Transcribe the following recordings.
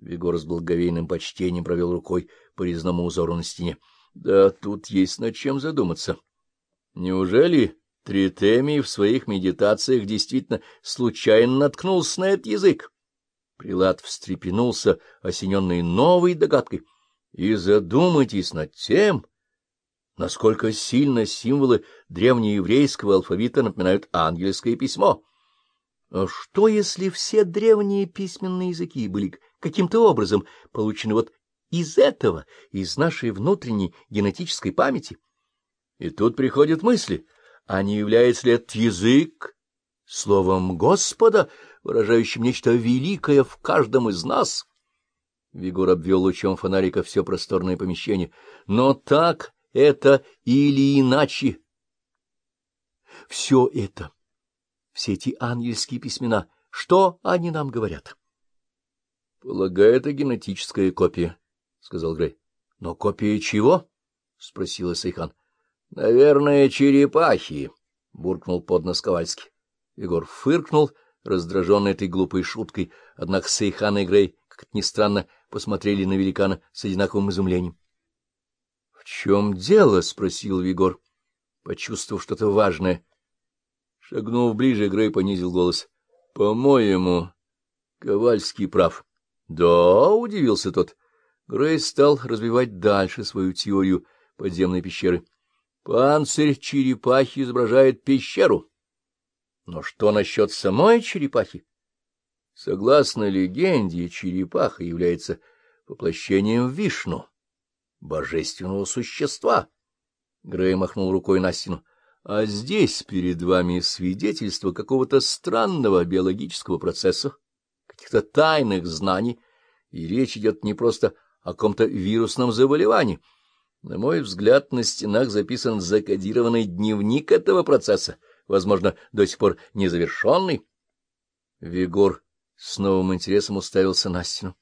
Вигор с благоговейным почтением провел рукой по резному узору на стене. — Да тут есть над чем задуматься. Неужели Тритемий в своих медитациях действительно случайно наткнулся на этот язык? Прилад встрепенулся, осененный новой догадкой. И задумайтесь над тем, насколько сильно символы древнееврейского алфавита напоминают ангельское письмо. А что, если все древние письменные языки были каким-то образом получены вот из этого, из нашей внутренней генетической памяти? И тут приходят мысли, а не является ли этот язык словом Господа, выражающим нечто великое в каждом из нас? Вигор обвел лучом фонарика все просторное помещение. Но так это или иначе. Все это, все эти ангельские письмена, что они нам говорят? — Полагаю, это генетическая копия, — сказал Грей. — Но копия чего? — спросила Сайхан. — Наверное, черепахи, — буркнул под нос Ковальский. Егор фыркнул, раздраженный этой глупой шуткой, однако Сайхан и Грей, как ни странно, посмотрели на великана с одинаковым изумлением. — В чем дело? — спросил Вигор, почувствовав что-то важное. Шагнув ближе, Грей понизил голос. — По-моему, Ковальский прав. — Да, — удивился тот. Грей стал развивать дальше свою теорию подземной пещеры. Панцирь черепахи изображает пещеру. Но что насчет самой черепахи? Согласно легенде, черепаха является воплощением Вишну, божественного существа. Грей махнул рукой на стену. А здесь перед вами свидетельство какого-то странного биологического процесса, каких-то тайных знаний, и речь идет не просто о каком-то вирусном заболевании. На мой взгляд, на стенах записан закодированный дневник этого процесса, возможно, до сих пор незавершенный. Вигор с новым интересом уставился на стену.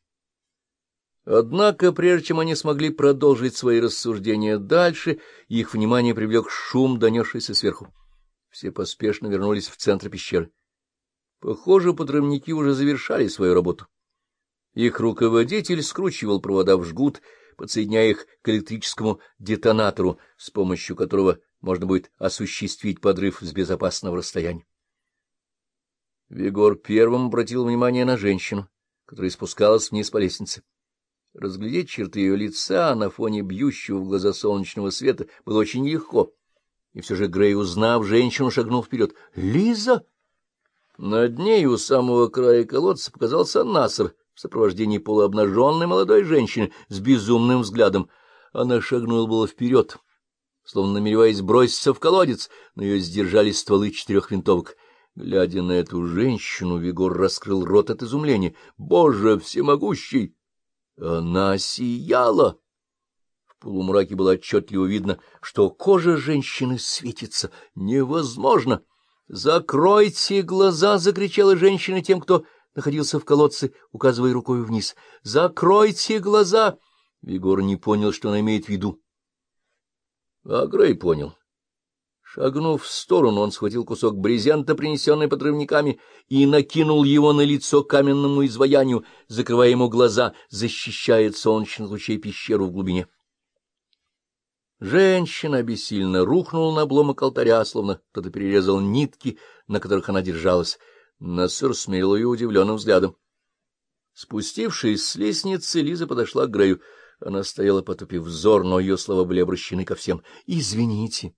Однако, прежде чем они смогли продолжить свои рассуждения дальше, их внимание привлек шум, донесшийся сверху. Все поспешно вернулись в центр пещеры. Похоже, подрывники уже завершали свою работу. Их руководитель скручивал провода в жгут, подсоединяя их к электрическому детонатору, с помощью которого можно будет осуществить подрыв с безопасного расстояния. Вигор первым обратил внимание на женщину, которая спускалась вниз по лестнице. Разглядеть черты ее лица на фоне бьющего в глаза солнечного света было очень легко. И все же Грей, узнав женщину, шагнул вперед. «Лиза!» Над ней у самого края колодца показался Наср в сопровождении полуобнаженной молодой женщины с безумным взглядом. Она шагнула было вперед, словно намереваясь броситься в колодец, но ее сдержали стволы четырех винтовок — Глядя на эту женщину, Вигор раскрыл рот от изумления. «Боже всемогущий! Она сияла!» В полумраке было отчетливо видно, что кожа женщины светится. Невозможно! «Закройте глаза!» — закричала женщина тем, кто находился в колодце, указывая рукой вниз. «Закройте глаза!» Вигор не понял, что она имеет в виду. А Грей понял. Шагнув в сторону, он схватил кусок брезента, принесенный подрывниками, и накинул его на лицо каменному изваянию, закрывая ему глаза, защищая от солнечных лучей пещеру в глубине. Женщина бессильно рухнула на обломок алтаря, словно кто-то перерезал нитки, на которых она держалась. Насыр смирил ее удивленным взглядом. Спустившись с лестницы, Лиза подошла к Грею. Она стояла, потупив взор, но ее слова были обращены ко всем. — Извините. —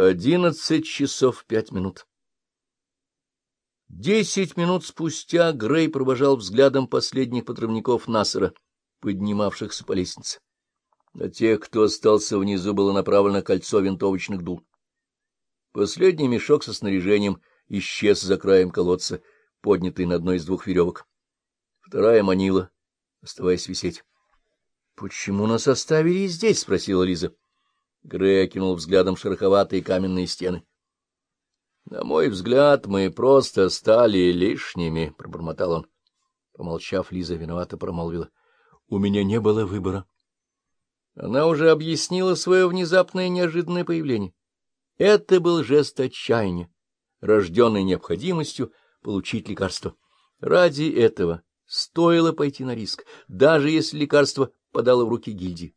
Одиннадцать часов пять минут. Десять минут спустя Грей провожал взглядом последних подрывников Насера, поднимавшихся по лестнице. На тех, кто остался внизу, было направлено кольцо винтовочных дул. Последний мешок со снаряжением исчез за краем колодца, поднятый на одной из двух веревок. Вторая манила, оставаясь висеть. — Почему нас оставили здесь? — спросила Лиза. Грей окинул взглядом шероховатые каменные стены. — На мой взгляд, мы просто стали лишними, — пробормотал он. Помолчав, Лиза виновато промолвила. — У меня не было выбора. Она уже объяснила свое внезапное неожиданное появление. Это был жест отчаяния, рожденный необходимостью получить лекарство. Ради этого Стоило пойти на риск, даже если лекарство подало в руки гильдии.